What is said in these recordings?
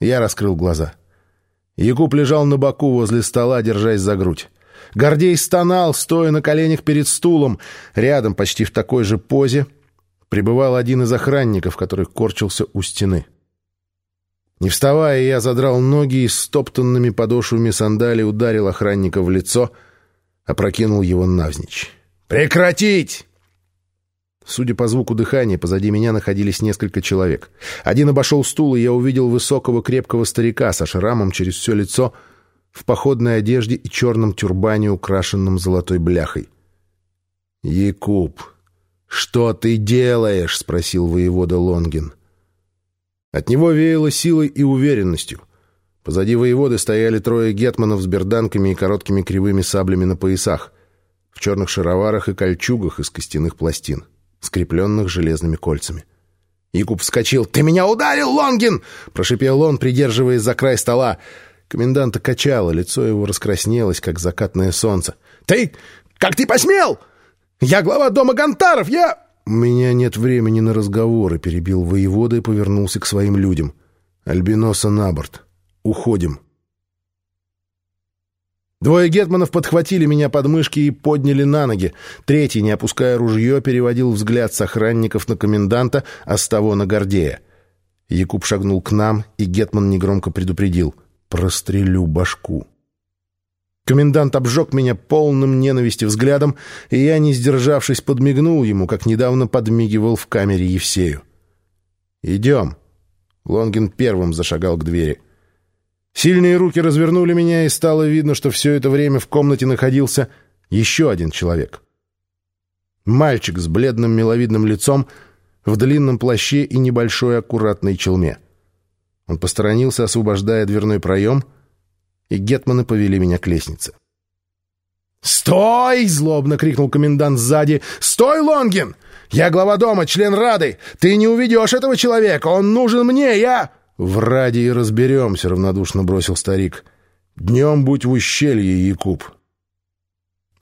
Я раскрыл глаза. Якуб лежал на боку возле стола, держась за грудь. Гордей стонал, стоя на коленях перед стулом. Рядом, почти в такой же позе, пребывал один из охранников, который корчился у стены. Не вставая, я задрал ноги и стоптанными подошвами сандали ударил охранника в лицо, опрокинул его навзничь. «Прекратить!» Судя по звуку дыхания, позади меня находились несколько человек. Один обошел стул, и я увидел высокого крепкого старика со шрамом через все лицо, в походной одежде и черном тюрбане, украшенном золотой бляхой. «Якуб, что ты делаешь?» — спросил воевода Лонгин. От него веяло силой и уверенностью. Позади воеводы стояли трое гетманов с берданками и короткими кривыми саблями на поясах, в черных шароварах и кольчугах из костяных пластин скрепленных железными кольцами. Якуб вскочил. «Ты меня ударил, Лонгин!» — прошипел он, придерживаясь за край стола. Коменданта качало, лицо его раскраснелось, как закатное солнце. «Ты... как ты посмел? Я глава дома Гонтаров, я...» «У меня нет времени на разговоры», — перебил воевода и повернулся к своим людям. «Альбиноса на борт. Уходим». Двое гетманов подхватили меня под мышки и подняли на ноги. Третий, не опуская ружье, переводил взгляд с охранников на коменданта, а с того на Гордея. Якуб шагнул к нам, и гетман негромко предупредил. «Прострелю башку». Комендант обжег меня полным ненависти взглядом, и я, не сдержавшись, подмигнул ему, как недавно подмигивал в камере Евсею. «Идем». Лонгин первым зашагал к двери. Сильные руки развернули меня, и стало видно, что все это время в комнате находился еще один человек. Мальчик с бледным миловидным лицом, в длинном плаще и небольшой аккуратной челме. Он посторонился, освобождая дверной проем, и гетманы повели меня к лестнице. «Стой!» — злобно крикнул комендант сзади. «Стой, Лонгин! Я глава дома, член Рады! Ты не уведешь этого человека! Он нужен мне! Я...» «В ради и разберемся», — равнодушно бросил старик. «Днем будь в ущелье, Якуб».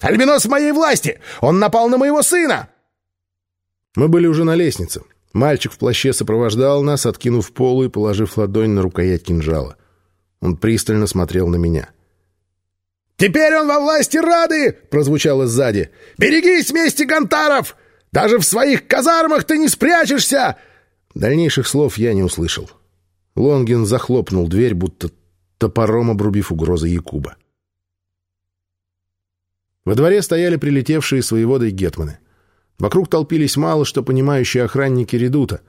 «Альбинос в моей власти! Он напал на моего сына!» Мы были уже на лестнице. Мальчик в плаще сопровождал нас, откинув полу и положив ладонь на рукоять кинжала. Он пристально смотрел на меня. «Теперь он во власти Рады!» — прозвучало сзади. «Берегись мести Гонтаров! Даже в своих казармах ты не спрячешься!» Дальнейших слов я не услышал. Лонгин захлопнул дверь, будто топором обрубив угрозы Якуба. Во дворе стояли прилетевшие с воеводой гетманы. Вокруг толпились мало что понимающие охранники редута.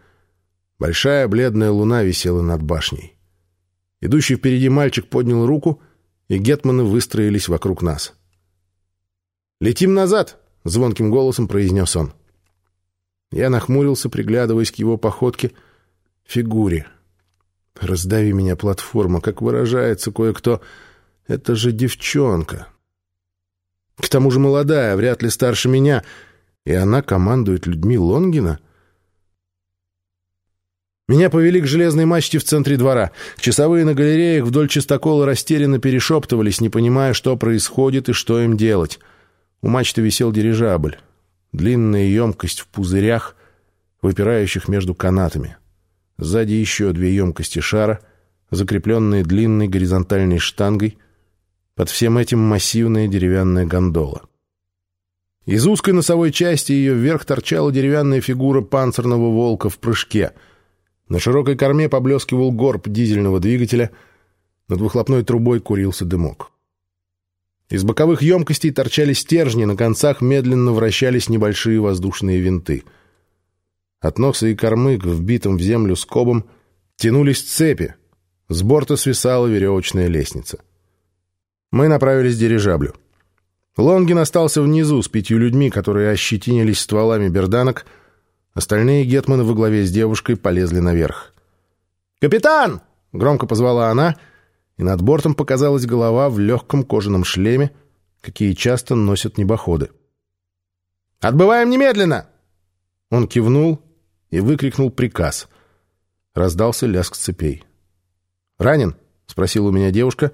Большая бледная луна висела над башней. Идущий впереди мальчик поднял руку, и гетманы выстроились вокруг нас. «Летим назад!» — звонким голосом произнес он. Я нахмурился, приглядываясь к его походке, фигуре — Раздави меня, платформа, как выражается кое-кто. Это же девчонка. К тому же молодая, вряд ли старше меня. И она командует людьми Лонгина. Меня повели к железной мачте в центре двора. Часовые на галереях вдоль чистокола растерянно перешептывались, не понимая, что происходит и что им делать. У мачты висел дирижабль. Длинная емкость в пузырях, выпирающих между канатами. Сзади еще две емкости шара, закрепленные длинной горизонтальной штангой. Под всем этим массивная деревянная гондола. Из узкой носовой части ее вверх торчала деревянная фигура панцирного волка в прыжке. На широкой корме поблескивал горб дизельного двигателя, над выхлопной трубой курился дымок. Из боковых емкостей торчали стержни, на концах медленно вращались небольшие воздушные винты — от носа и кормы к вбитым в землю скобам тянулись цепи. С борта свисала веревочная лестница. Мы направились к дирижаблю. Лонгин остался внизу с пятью людьми, которые ощетинились стволами берданок. Остальные гетманы во главе с девушкой полезли наверх. «Капитан!» — громко позвала она, и над бортом показалась голова в легком кожаном шлеме, какие часто носят небоходы. «Отбываем немедленно!» Он кивнул и выкрикнул приказ. Раздался лязг цепей. «Ранен?» — спросила у меня девушка,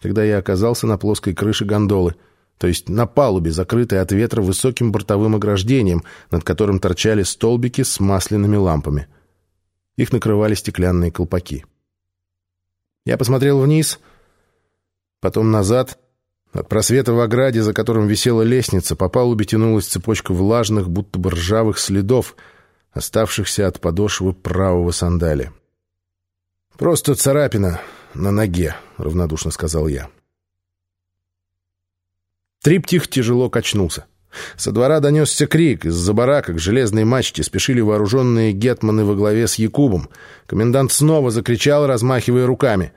когда я оказался на плоской крыше гондолы, то есть на палубе, закрытой от ветра высоким бортовым ограждением, над которым торчали столбики с масляными лампами. Их накрывали стеклянные колпаки. Я посмотрел вниз, потом назад. От просвета в ограде, за которым висела лестница, по палубе тянулась цепочка влажных, будто бы ржавых следов, оставшихся от подошвы правого сандаля. «Просто царапина на ноге», — равнодушно сказал я. Триптих тяжело качнулся. Со двора донесся крик. Из-за барака к железной мачте спешили вооруженные гетманы во главе с Якубом. Комендант снова закричал, размахивая руками.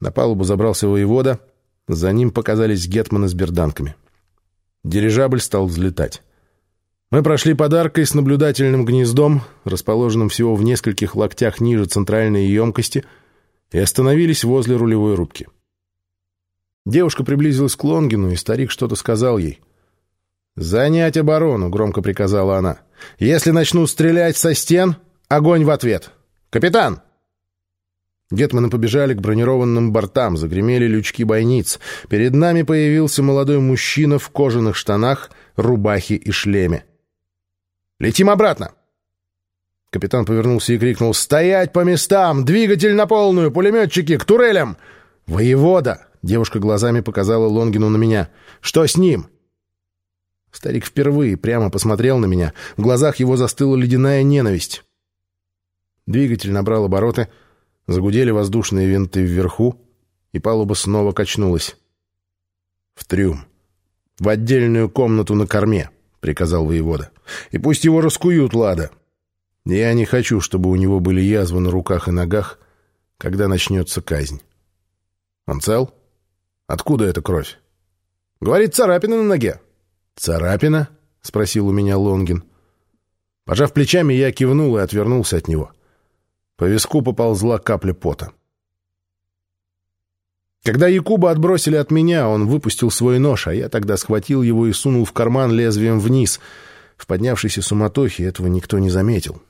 На палубу забрался воевода. За ним показались гетманы с берданками. Дирижабль стал взлетать. Мы прошли подаркой с наблюдательным гнездом, расположенным всего в нескольких локтях ниже центральной емкости, и остановились возле рулевой рубки. Девушка приблизилась к Лонгину, и старик что-то сказал ей — «Занять оборону», — громко приказала она. «Если начну стрелять со стен, огонь в ответ! Капитан!» Гетманы побежали к бронированным бортам, загремели лючки бойниц. Перед нами появился молодой мужчина в кожаных штанах, рубахе и шлеме. «Летим обратно!» Капитан повернулся и крикнул «Стоять по местам! Двигатель на полную! Пулеметчики, к турелям!» «Воевода!» — девушка глазами показала Лонгину на меня. «Что с ним?» Старик впервые прямо посмотрел на меня. В глазах его застыла ледяная ненависть. Двигатель набрал обороты, загудели воздушные винты вверху, и палуба снова качнулась. «В трюм. В отдельную комнату на корме», — приказал воевода. «И пусть его раскуют, Лада. Я не хочу, чтобы у него были язвы на руках и ногах, когда начнется казнь». «Он цел? Откуда эта кровь?» «Говорит, царапина на ноге». «Царапина?» — спросил у меня Лонгин. Пожав плечами, я кивнул и отвернулся от него. По виску поползла капля пота. Когда Якуба отбросили от меня, он выпустил свой нож, а я тогда схватил его и сунул в карман лезвием вниз. В поднявшейся суматохе этого никто не заметил.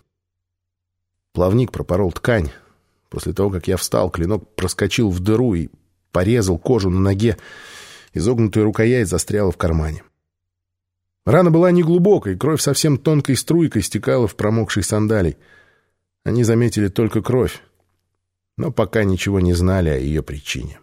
Плавник пропорол ткань. После того, как я встал, клинок проскочил в дыру и порезал кожу на ноге. Изогнутая рукоять застряла в кармане. Рана была неглубокой, кровь совсем тонкой струйкой стекала в промокший сандалий. Они заметили только кровь, но пока ничего не знали о ее причине.